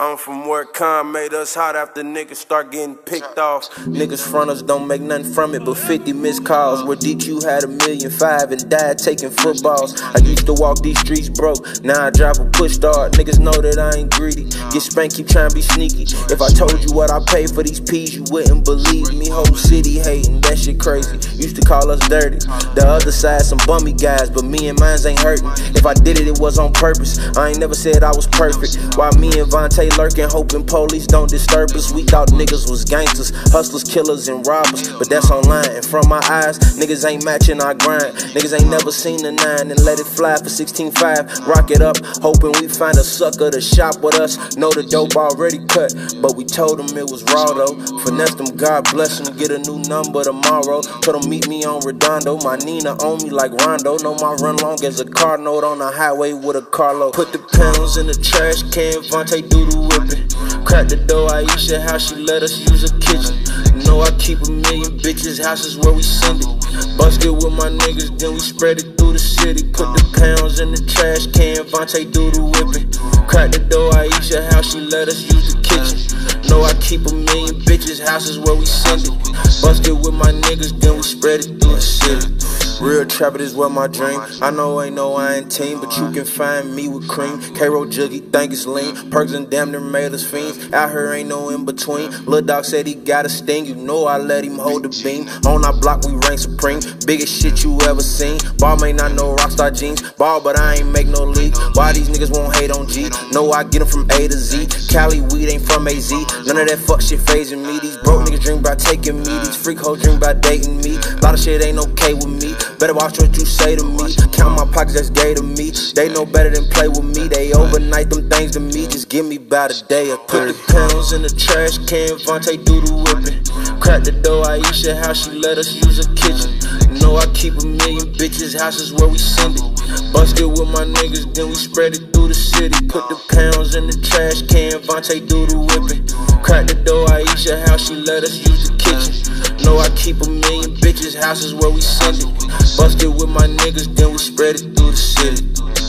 I'm from where con made us hot after niggas start getting picked off. Niggas front us don't make nothing from it but 50 missed calls. Where DQ had a million five and died taking footballs. I used to walk these streets broke, now I drive a push start. Niggas know that I ain't greedy. Get spanked, keep trying to be sneaky. If I told you what I paid for these peas, you wouldn't believe me. Whole city hating, shit crazy. Used to call us dirty. The other side, some bummy guys, but me and mines ain't hurting. If I did it, it was on purpose. I ain't never said I was perfect. While me and Vontae lurking, hoping police don't disturb us. We thought niggas was gangsters, hustlers, killers, and robbers. But that's online. And from my eyes, niggas ain't matching our grind. Niggas ain't never seen a nine and let it fly for 16.5. Rock it up, hoping we find a sucker to shop with us. Know the dope already cut, but we told them it was raw though. Finesse them, God bless them, get a new number tomorrow. Told them meet me on Redondo. My Nina on me like Rondo. Know my run long as a car note on the highway with a carload. Put the pounds in the trash can, Vontae do the whipping. Crack the door, Aisha, how she let us use her kitchen. Know I keep a million bitches, houses where we send it. Bust it with my niggas, then we spread it through the city. Put the pounds in the trash can, Vontae do the whipping. Crack the door, Aisha, how she let us use the kitchen. Know I keep a million bitches, houses where we send it. Bust it with my niggas, then we spread it through the city. Real trapper is what my dream. I know ain't no I ain't team, but you can find me with cream. K-Roll juggy, think it's lean. Perks and damn near made us fiends. Out here ain't no in between. Lil Dog said he got a sting. You know I let him hold the beam. On our block, we reign supreme. Biggest shit you ever seen. Ball may not know rockstar jeans. Ball, but I ain't make no league. Why these niggas won't hate on G? Know I get them from A to Z. Cali weed ain't from AZ. None of that fuck shit phasing me. These broke niggas dream about taking me. These freak hoes dream about dating me. A Lot of shit ain't okay with me. Better watch what you say to me. Count my pockets, that's gay to me. They know better than play with me. They overnight them things to me. Just give me about a day. I put the pounds in the trash can. Vontae do the whipping. Crack the door, Aisha, how she let us use her kitchen. Know I keep a million bitches, houses where we send it. Bust it with my niggas, then we spread it through the city. Put the pounds in the trash can. Vontae do the whipping. Crack the door, Aisha, how she let us use the kitchen. Know I keep a million bitches, houses where we send it. Bust it with my niggas, then we spread it through the city.